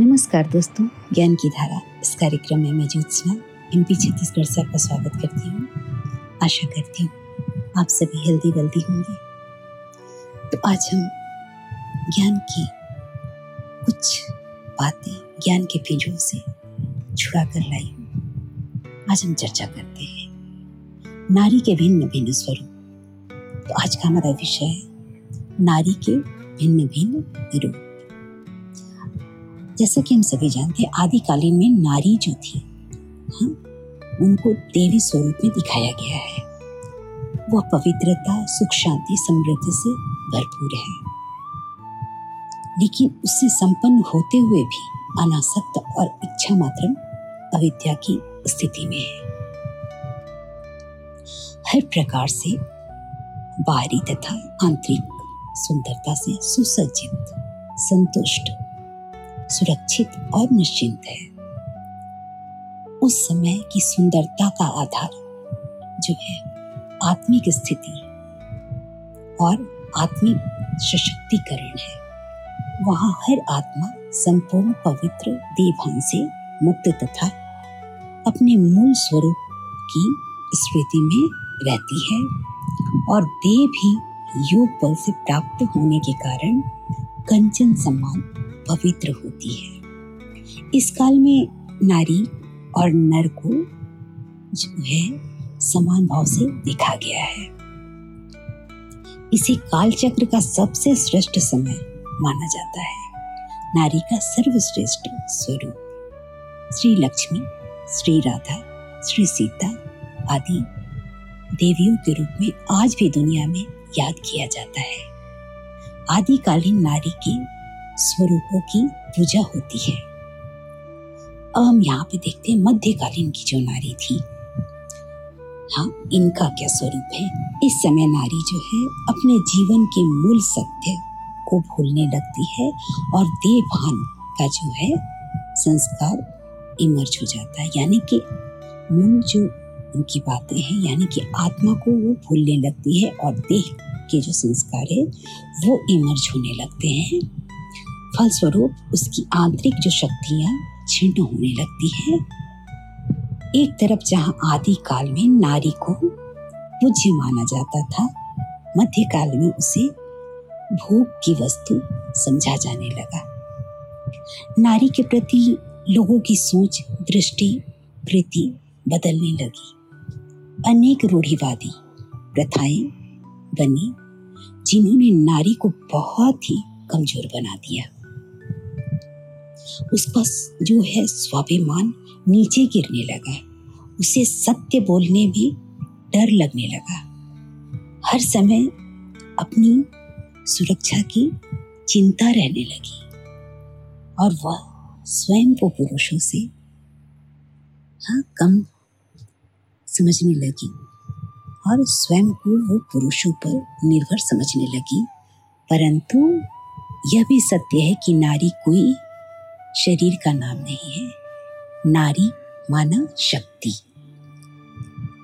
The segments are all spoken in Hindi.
नमस्कार दोस्तों, ज्ञान की धारा। इस कार्यक्रम में मैं ज्योत्सना एम पी छत्तीसगढ़ से आपका स्वागत करती हूँ। आशा करती हूँ आप सभी हेल्दी वेल्दी होंगे। तो आज हम ज्ञान की कुछ बातें ज्ञान के पेजों से छुड़ा कर लाई हूँ। आज हम चर्चा करते हैं नारी के भिन्न भिन्न स्वरूप। तो आज का हमारा विषय है नारी के भिन्न भिन्न रूप। जैसा कि हम सभी जानते हैं, आदिकालीन में नारी जो थी हाँ उनको देवी स्वरूप में दिखाया गया है। वह पवित्रता, सुख, शांति, समृद्धि से भरपूर है। लेकिन उससे संपन्न होते हुए भी अनासक्त और इच्छा मात्र अविद्या की स्थिति में है। हर प्रकार से बाहरी तथा आंतरिक सुंदरता से सुसज्जित, संतुष्ट सुरक्षित और निश्चिंत है। उस समय की सुंदरता का आधार जो है, आत्मिक स्थिति और आत्मिक सशक्तिकरण है। वहाँ हर आत्मा संपूर्ण पवित्र देवभान से मुक्त तथा अपने मूल स्वरूप की स्मृति में रहती है और देह भी योग बल से प्राप्त होने के कारण कंचन समान पवित्र होती है। इस काल में नारी और नर को जो है, समान भाव से देखा गया है। इसे काल चक्र का सबसे श्रेष्ठ समय माना जाता है। नारी का सर्वश्रेष्ठ स्वरूप। श्री लक्ष्मी, श्री राधा, श्री सीता आदि देवियों के रूप में आज भी दुनिया में याद किया जाता है। आदिकालीन नारी के स्वरूपों की पूजा होती है। अब हम यहाँ पे देखते हैं मध्यकालीन की जो नारी थी। हाँ इनका क्या स्वरूप है? इस समय नारी जो है, अपने जीवन के मूल सत्य को भूलने लगती है और देवभान का जो है, संस्कार इमर्ज हो जाता है। यानी कि मूल जो उनकी बातें हैं, यानी कि आत्मा को वो भूलने लगती है और देह के जो संस्कार है, वो इमर्ज होने लगते हैं। फलस्वरूप उसकी आंतरिक जो शक्तियाँ छिन्न होने लगती है, एक तरफ़ जहाँ आदि काल में नारी को पूज्य माना जाता था, मध्यकाल में उसे भोग की वस्तु समझा जाने लगा। नारी के प्रति लोगों की सोच, दृष्टि, प्रीति बदलने लगी। अनेक रूढ़िवादी प्रथाएँ बनी, जिन्होंने नारी को बहुत ही कमज़ोर बना दिया। उसका जो है स्वाभिमान नीचे गिरने लगा। उसे सत्य बोलने में डर लगने लगा। हर समय अपनी सुरक्षा की चिंता रहने लगी और वह स्वयं को पुरुषों से हाँ कम समझने लगी और स्वयं को वो पुरुषों पर निर्भर समझने लगी। परंतु यह भी सत्य है कि नारी कोई शरीर का नाम नहीं है, नारी मानव शक्ति।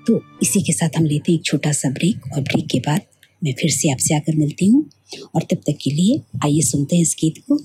तो इसी के साथ हम लेते हैं एक छोटा सा ब्रेक और ब्रेक के बाद मैं फिर से आपसे आकर मिलती हूँ। और तब तक के लिए आइए सुनते हैं इस गीत को।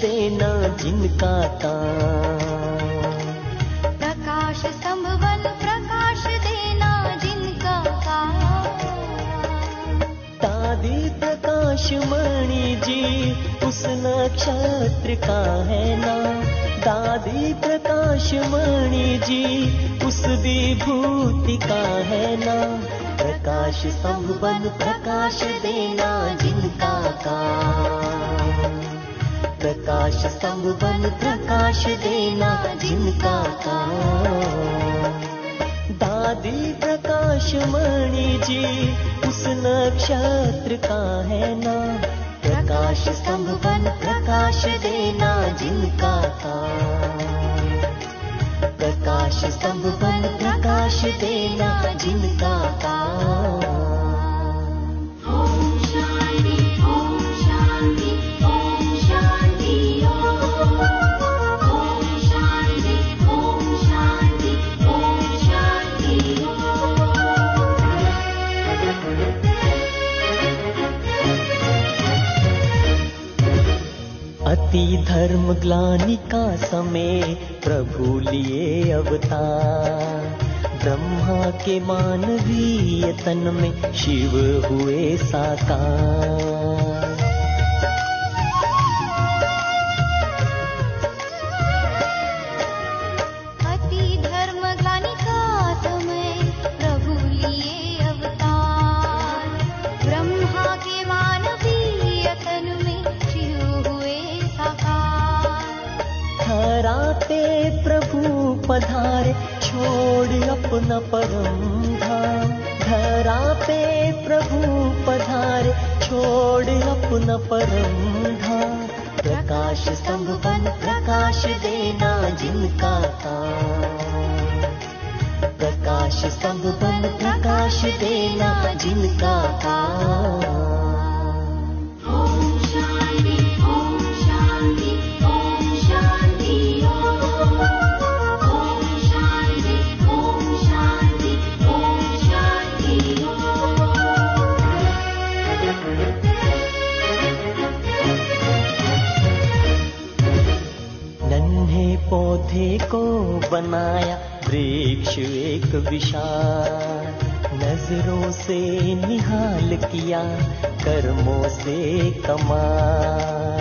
देना जिनका प्रकाश संभवन प्रकाश देना जिनका दादी प्रकाश मणि जी उस नक्षत्र का है ना दादी प्रकाश मणि जी उस विभूति का है ना प्रकाश संभवन प्रकाश देना जिनका का प्रकाश संभवन प्रकाश देना जिनका का दादी प्रकाश मणि जी उस नक्षत्र का है ना प्रकाश संभवन प्रकाश देना जिनका का प्रकाश स्तंभ बन प्रकाश देना जिनका काम धर्म ग्लानि का समय प्रभु लिए अवतार। ब्रह्मा के मानवीय तन में शिव हुए साकार वन प्रकाश देना जिनका तार प्रकाश सम्भवन प्रकाश देना जिनका एक विशाल नज़रों से निहाल किया कर्मों से कमाल।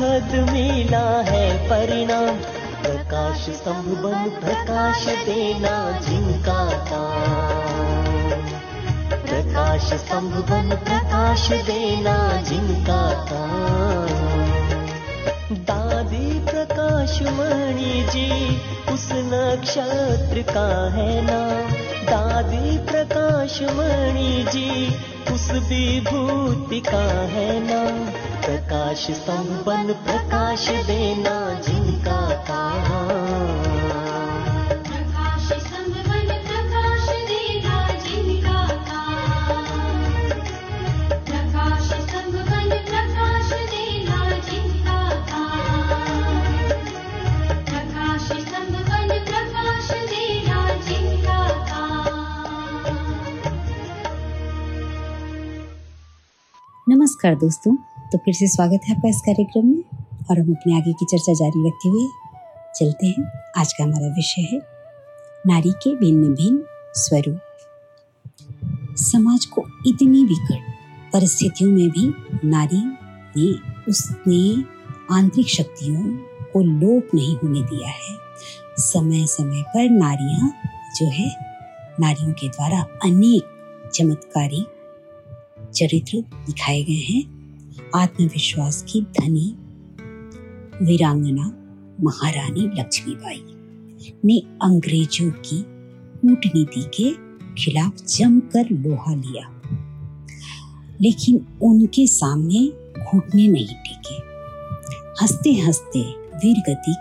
मिला है परिणाम। प्रकाश बन प्रकाश देना जिनका काम। प्रकाश बन प्रकाश देना जिनका काम। दादी प्रकाश मणि जी उस नक्षत्र का है नाम। दादी प्रकाश मणि जी उस विभूति का है नाम प्रकाश बन प्रकाश देना जिनका काम। नमस्कार दोस्तों तो फिर से स्वागत है आपका इस कार्यक्रम में और हम अपने आगे की चर्चा जारी रखते हुए चलते हैं। आज का हमारा विषय है, नारी के भिन्न भिन्न स्वरूप। समाज को इतनी विकट परिस्थितियों में भी नारी ने उसने आंतरिक शक्तियों को लोप नहीं होने दिया है। समय समय पर नारियाँ जो है, नारियों के द्वारा अनेक चमत्कारी चरित्र दिखाए गए हैं। आत्मविश्वास की धनी वीरांगना महारानी लक्ष्मीबाई ने अंग्रेज़ों की कूटनीति के खिलाफ जमकर लोहा लिया। लेकिन उनके सामने घुटने नहीं टेके। हँसते हँसते वीर गति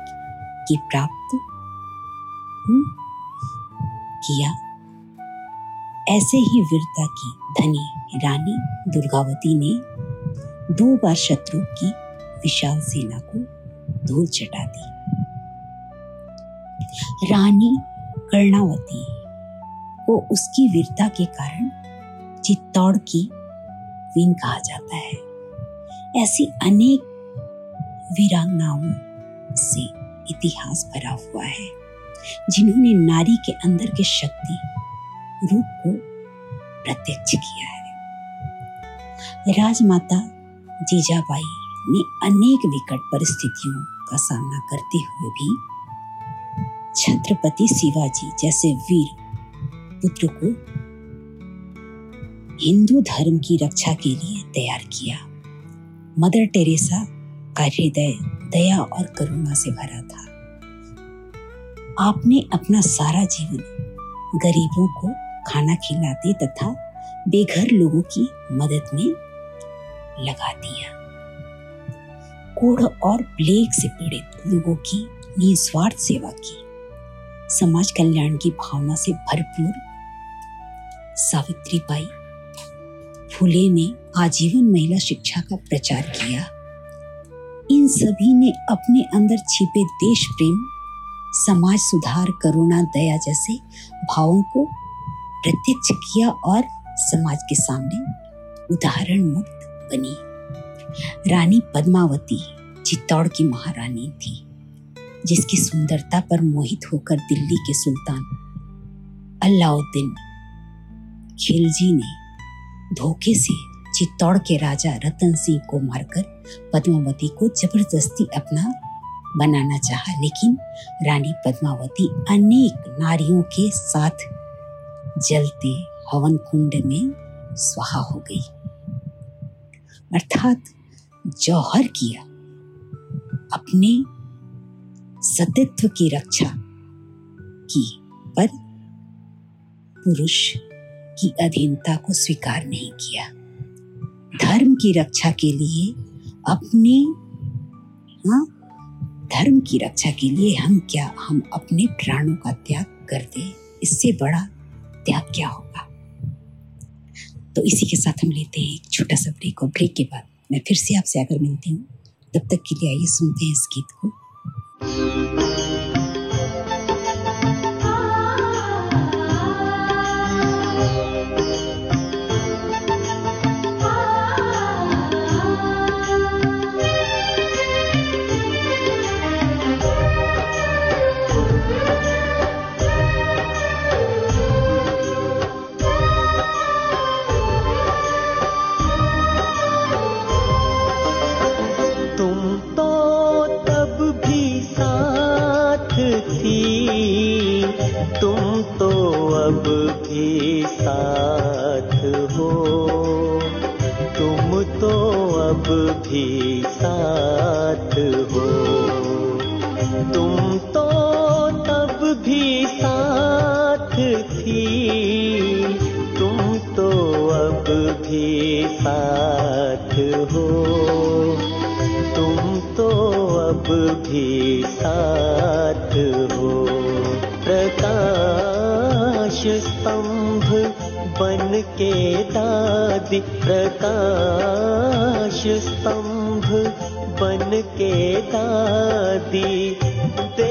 की प्राप्त हम्म, किया। ऐसे ही वीरता की धनी रानी दुर्गावती ने दो बार शत्रु की विशाल सेना को धूल चटा दी। रानी कर्णावती को उसकी वीरता के कारण चित्तौड़ की क्वीन कहा जाता है। ऐसी अनेक वीरांगनाओं से इतिहास भरा हुआ है, जिन्होंने नारी के अंदर के शक्ति रूप को प्रत्यक्ष किया है। राजमाता जीजाबाई ने अनेक विकट परिस्थितियों का सामना करते हुए भी छत्रपति शिवाजी जैसे वीर पुत्र को हिंदू धर्म की रक्षा के लिए तैयार किया। मदर टेरेसा का हृदय दया और करुणा से भरा था। आपने अपना सारा जीवन गरीबों को खाना खिलाते तथा बेघर लोगों की मदद में लगा दिया कोढ़ और प्लेग से पीड़ित लोगों की निस्वार्थ सेवा की, समाज कल्याण की भावना से भरपूर। सावित्री बाई फुले ने आजीवन महिला शिक्षा का प्रचार किया। इन सभी ने अपने अंदर छिपे देश प्रेम समाज सुधार, करुणा, दया जैसे भावों को प्रत्यक्ष किया और समाज के सामने उदाहरण मुक्त बनी। रानी पद्मावती चित्तौड़ की महारानी थी, जिसकी सुंदरता पर मोहित होकर दिल्ली के सुल्तान अलाउद्दीन खिलजी ने धोखे से चित्तौड़ के राजा रतन सिंह को मारकर पद्मावती को ज़बरदस्ती अपना बनाना चाहा। लेकिन रानी पद्मावती अनेक नारियों के साथ जलते हवन कुंड में स्वाहा हो गई। अर्थात जौहर किया। अपने सतित्व की रक्षा की, पर पुरुष की अधीनता को स्वीकार नहीं किया। धर्म की रक्षा के लिए अपने हाँ धर्म की रक्षा के लिए हम क्या, हम अपने प्राणों का त्याग कर दे? इससे बड़ा त्याग क्या होगा? तो इसी के साथ हम लेते हैं एक छोटा सा ब्रेक और ब्रेक के बाद मैं फिर से आपसे आकर मिलती हूँ। तब तक के लिए आइए सुनते हैं इस गीत को। दादी प्रकाश स्तंभ बन के दादी दे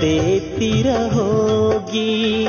देती रहोगी।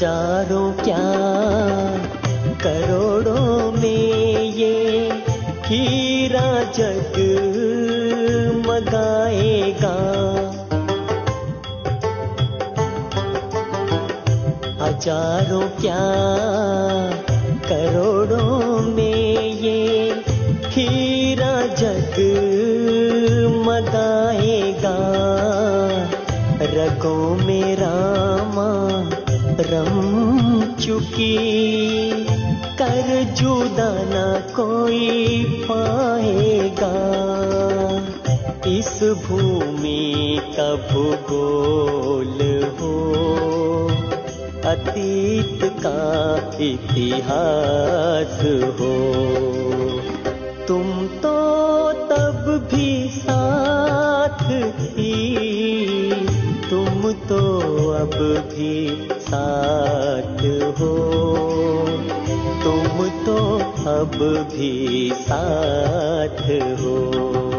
हज़ारों क्या चुकी कर जुदा न कोई पाएगा। इस भूमि का भूगोल हो? अतीत का इतिहास हो। तुम तो तब भी साथ थी तुम तो अब भी साथ हो। तुम तो अब भी साथ हो।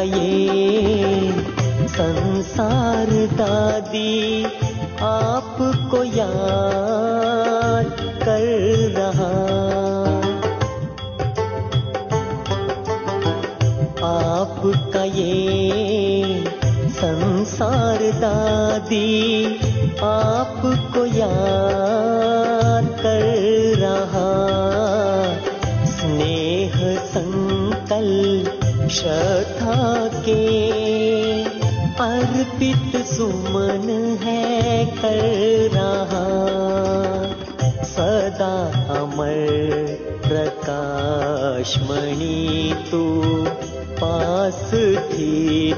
ये संसार दादी आपको याद कर रहा आपका ये संसार दादी सुमन है कर रहा सदा अमर प्रकाश मणि तू पास थी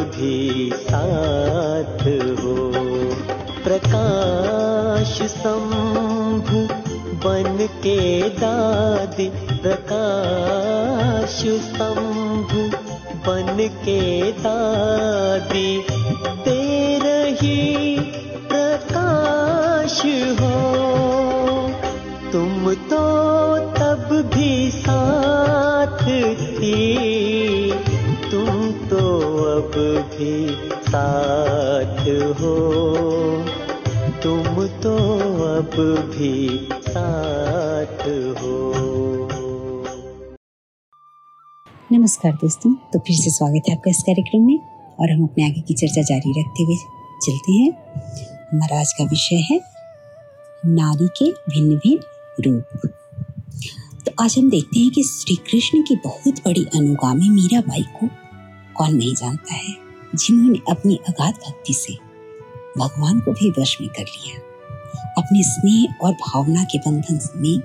भी साथ हो। प्रकाश संभ बन के दादी प्रकाश संभ बन के दादी नमस्कार दोस्तों। तो फिर से स्वागत है आपका इस कार्यक्रम में और हम अपने आगे की चर्चा जारी रखते हुए चलते हैं। हमारा आज का विषय है नारी के भिन्न भिन्न रूप। तो आज हम देखते हैं कि श्री कृष्ण की बहुत बड़ी अनुगामी मीराबाई को कौन नहीं जानता है, जिन्होंने अपनी अगाध भक्ति से भगवान को भी वश में कर लिया, अपने स्नेह और भावना के बंधन में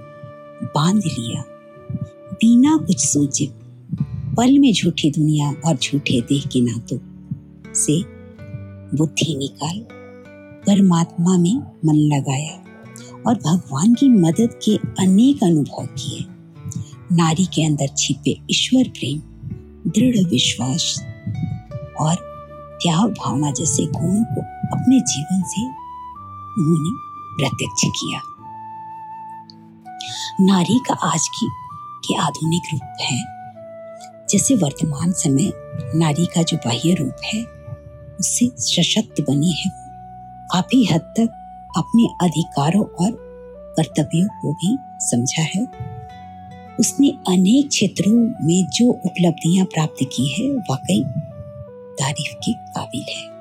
बाँध लिया, बिना कुछ सोचे पल में झूठी दुनिया और झूठे देह के नातों से बुद्धि निकाल, परमात्मा में मन लगाया और भगवान की मदद के अनेक अनुभव किए। नारी के अंदर छिपे ईश्वर प्रेम, दृढ़ विश्वास और त्याग भावना जैसे गुणों को अपने जीवन से उन्होंने प्रत्यक्ष किया। नारी का आज की, के आधुनिक रूप है। जैसे वर्तमान समय नारी का जो बाह्य रूप है, उससे सशक्त बनी है। काफ़ी हद तक अपने अधिकारों और कर्तव्यों को भी समझा है। उसने अनेक क्षेत्रों में जो उपलब्धियाँ प्राप्त की है, वाकई तारीफ़ के काबिल है।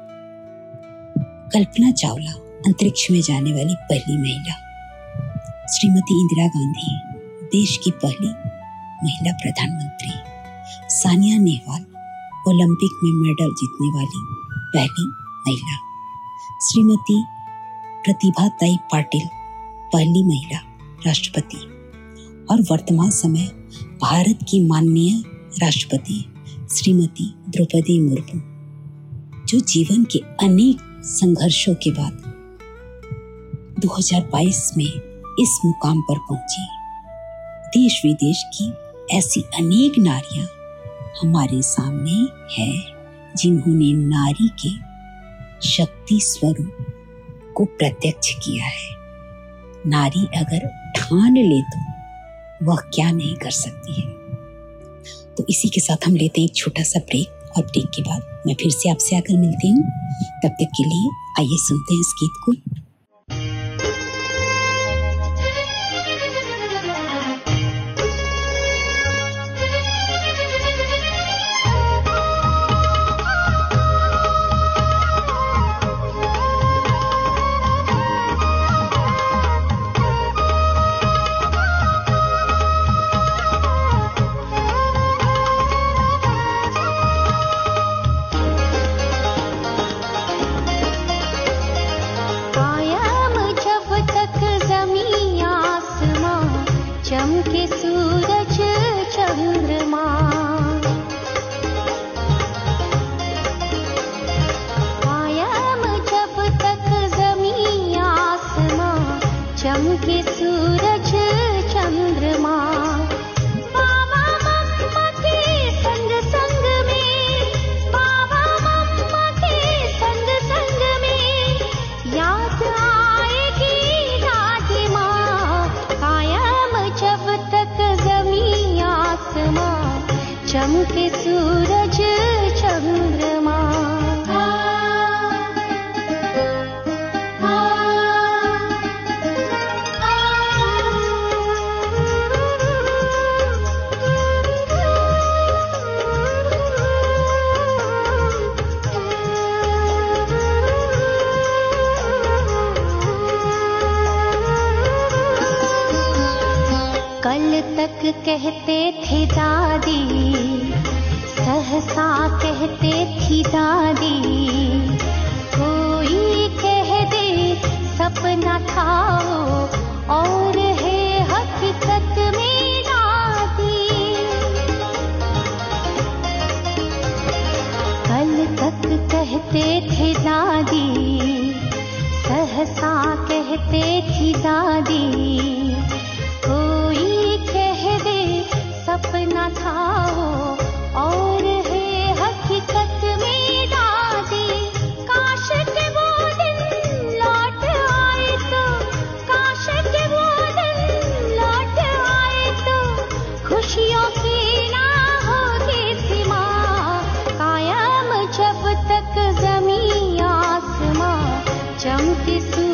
कल्पना चावला, अंतरिक्ष में जाने वाली पहली महिला। श्रीमती इंदिरा गांधी, देश की पहली महिला प्रधानमंत्री। सानिया नेहवाल, ओलंपिक में मेडल जीतने वाली पहली महिला। श्रीमती प्रतिभा ताई पाटिल, पहली महिला राष्ट्रपति। और वर्तमान समय भारत की माननीय राष्ट्रपति श्रीमती द्रौपदी मुर्मू, जो जीवन के अनेक संघर्षों के बाद 2022 में इस मुकाम पर पहुँची। देश विदेश की ऐसी अनेक नारियाँ हमारे सामने है, जिन्होंने नारी के शक्ति स्वरूप को प्रत्यक्ष किया है। नारी अगर ठान ले तो वह क्या नहीं कर सकती है। तो इसी के साथ हम लेते हैं एक छोटा सा ब्रेक और ब्रेक के बाद मैं फिर से आपसे आकर मिलती हूँ। तब तक के लिए आइए सुनते हैं इस गीत को। कहते थे दादी, सहसा कहते थी दादी, कोई कह दे सपना था और है हकीकत में दादी। कल तक कहते थे दादी, सहसा कहते थी दादी। Jesús.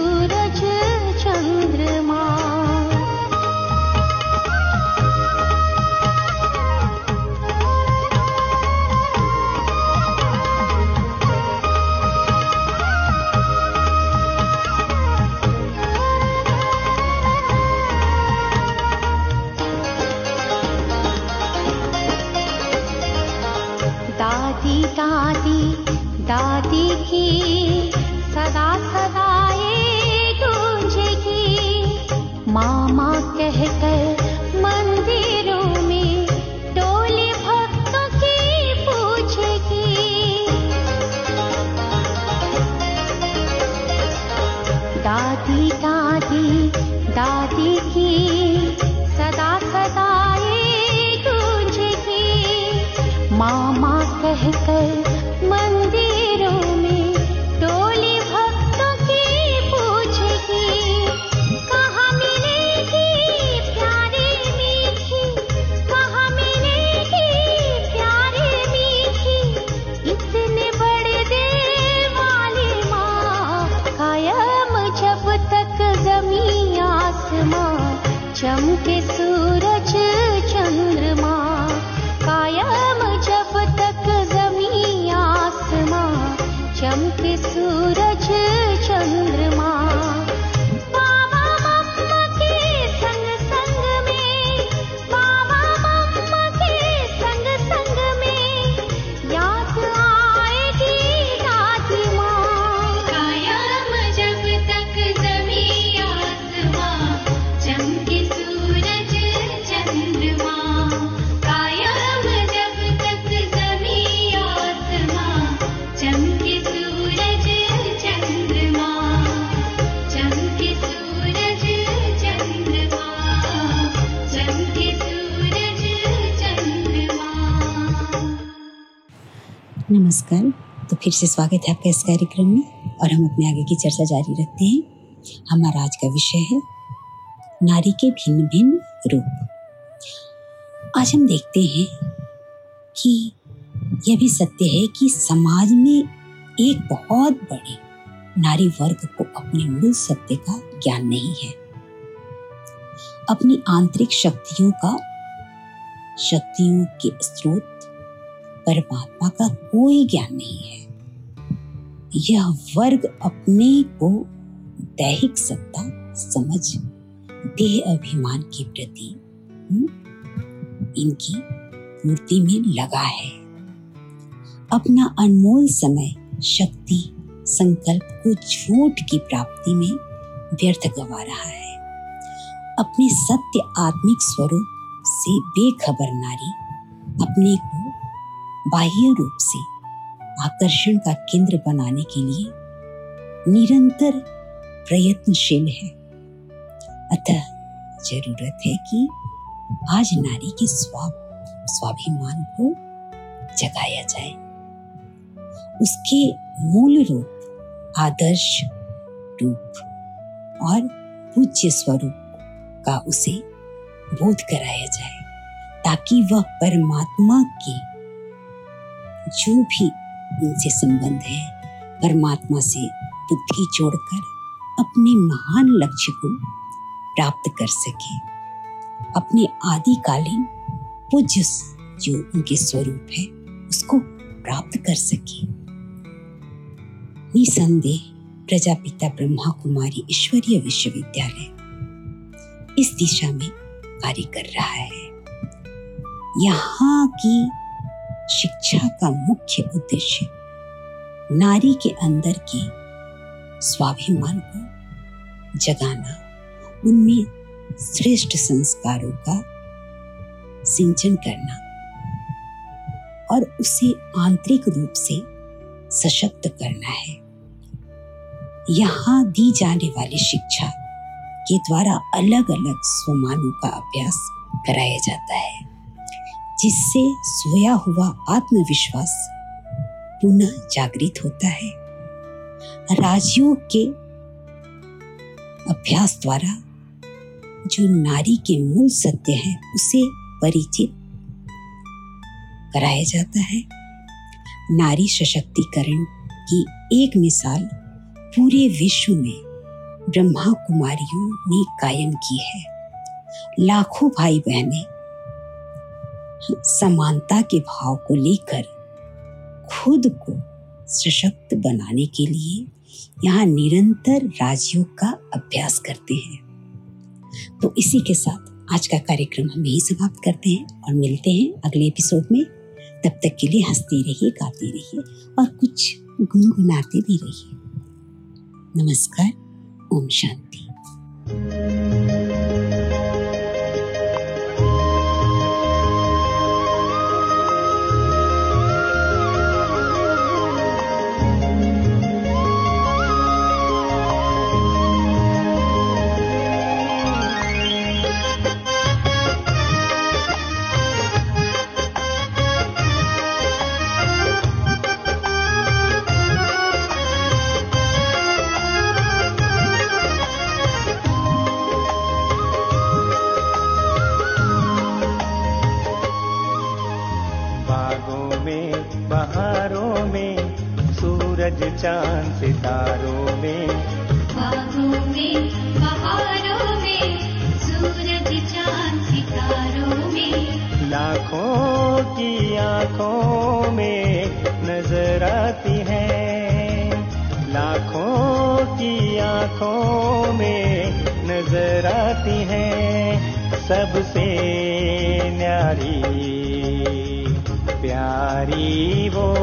से स्वागत है आपका इस कार्यक्रम में और हम अपने आगे की चर्चा जारी रखते हैं। हमारा आज का विषय है नारी के भिन्न भिन्न रूप। आज हम देखते हैं कि यह भी सत्य है कि समाज में एक बहुत बड़े नारी वर्ग को अपने मूल सत्य का ज्ञान नहीं है। अपनी आंतरिक शक्तियों का, शक्तियों के स्रोत परमात्मा का कोई ज्ञान नहीं है। यह वर्ग अपने को दैहिक सत्ता समझ देह अभिमान के प्रति हम्म, इनकी पूर्ति में लगा है। अपना अनमोल समय शक्ति संकल्प को झूठ की प्राप्ति में व्यर्थ गवा रहा है। अपने सत्य आत्मिक स्वरूप से बेखबर नारी अपने को बाह्य रूप से आकर्षण का केंद्र बनाने के लिए निरंतर प्रयत्नशील है। अतः ज़रूरत है कि आज नारी के स्वा स्वाभिमान को जगाया जाए। उसके मूल रूप आदर्श रूप और पूज्य स्वरूप का उसे बोध कराया जाए, ताकि वह परमात्मा के जो भी उनसे संबंध है। परमात्मा से बुद्धि जोड़कर अपने महान लक्ष्य को प्राप्त कर सके। अपने आदिकालीन पूज्य जो उनके स्वरूप है, उसको प्राप्त कर सके। निसंदेह प्रजापिता ब्रह्मा कुमारी ईश्वरीय विश्वविद्यालय इस दिशा में कार्य कर रहा है। यहाँ की शिक्षा का मुख्य उद्देश्य नारी के अंदर के स्वाभिमान को जगाना, उनमें श्रेष्ठ संस्कारों का सिंचन करना और उसे आंतरिक रूप से सशक्त करना है। यहाँ दी जाने वाली शिक्षा के द्वारा अलग अलग स्वमानों का अभ्यास कराया जाता है। जिससे सोया हुआ आत्मविश्वास पुनः जागृत होता है। राजयोग के अभ्यास द्वारा जो नारी के मूल सत्य है, उसे परिचित कराया जाता है। नारी सशक्तिकरण की एक मिसाल पूरे विश्व में ब्रह्मा कुमारियों ने कायम की है। लाखों भाई बहनें समानता के भाव को लेकर खुद को सशक्त बनाने के लिए यहाँ निरंतर राजयोग का अभ्यास करते हैं। तो इसी के साथ आज का कार्यक्रम हम यही समाप्त करते हैं और मिलते हैं अगले एपिसोड में। तब तक के लिए हँसते रहिए, गाते रहिए और कुछ गुनगुनाते भी रहिए। नमस्कार, ओम शांति। सूरज प्यारी वो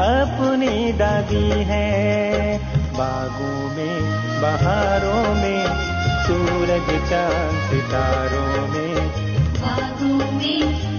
अपनी दादी है। बागों में, बहारों में, सूरज चाँद सितारों में। बागों में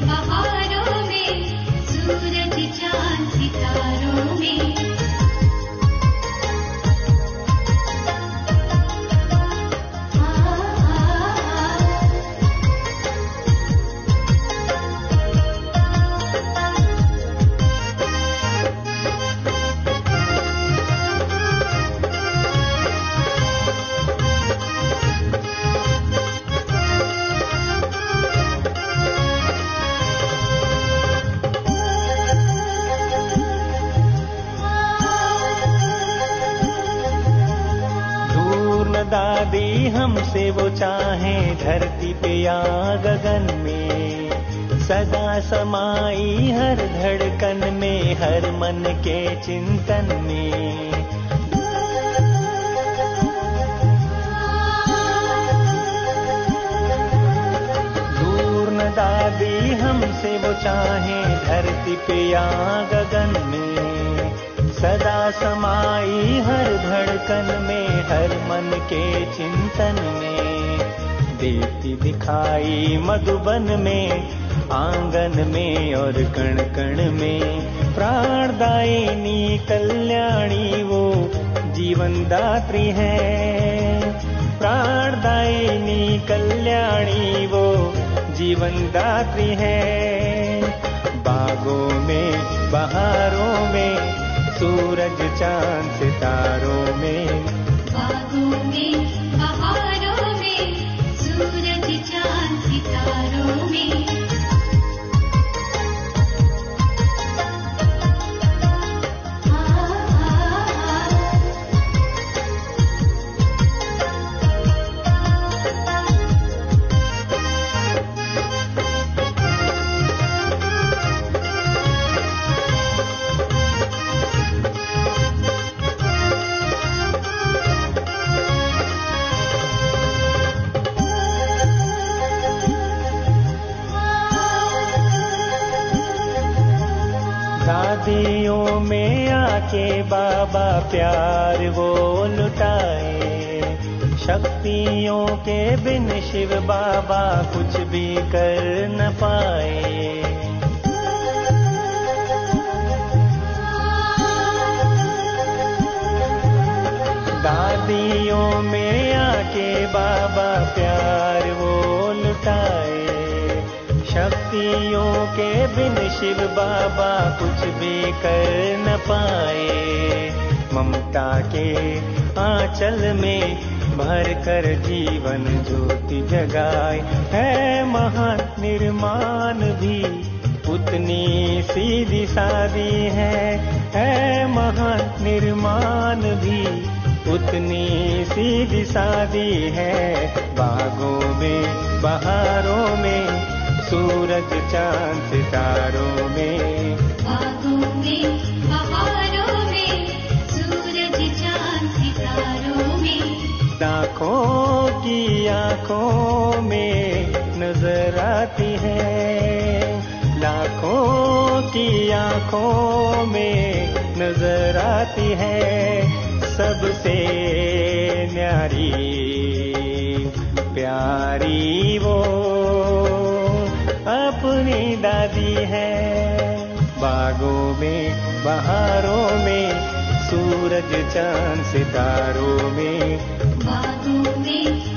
वो चाहे धरती पे या गगन में। सदा समाई हर धड़कन में, हर मन के चिंतन में। दूर न दादी हमसे वो चाहे धरती पे या गगन में। सदा समाई हर धड़कन में, हर मन के चिंतन में। देती दिखाई मधुबन में, आँगन में और कण कण में। प्राणदायिनी कल्याणी वो जीवन दात्री है। प्राणदायिनी कल्याणी वो जीवन दात्री है। बागों में, बहारों में, सूरज चाँद सितारों में। बागों में शिव बाबा कुछ भी कर न पाए। दादियों में आके बाबा प्यार वो लुटाए। शक्तियों के बिन शिव बाबा कुछ भी कर न पाए। ममता के आंचल में भर कर जीवन ज्योति जगाए है महान निर्माण भी। उतनी सीधी सादी है है महान निर्माण भी। उतनी सीधी सादी है, बागों में, बहारों में, सूरज चाँद सितारों में। बागों में आँखों की आँखों में नज़र आती है। लाखों की आँखों में नज़र आती है। सबसे न्यारी, प्यारी वो अपनी दादी है। बागों में, बहारों में, सूरज, चाँद, सितारों में बागों में